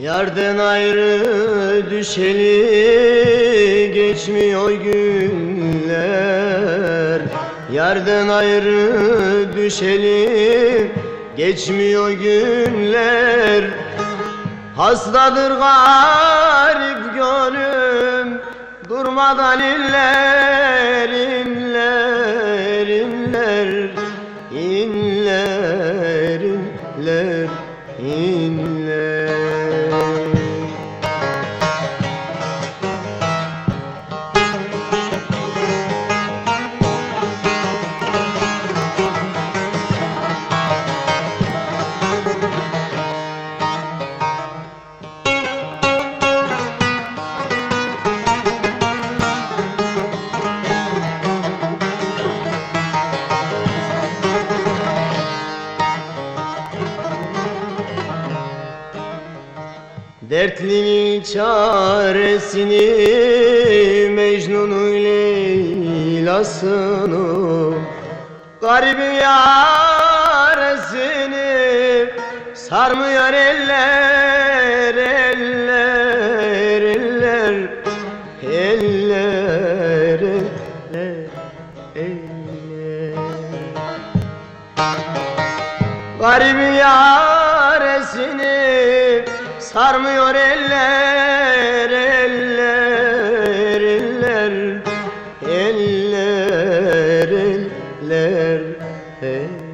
Yerden ayrı düşeli geçmiyor günler Yerden ayrı düşeli geçmiyor günler Hastadır garip gönlüm durmadan inler inler inler inler inler inler Dertlinin çaresini Mecnun'un Leyla'sını Garibin yaresini Sarmıyor eller eller eller Eller eller eller. Garibin yaresini sarmıyor eller eller eller. Eller eller eller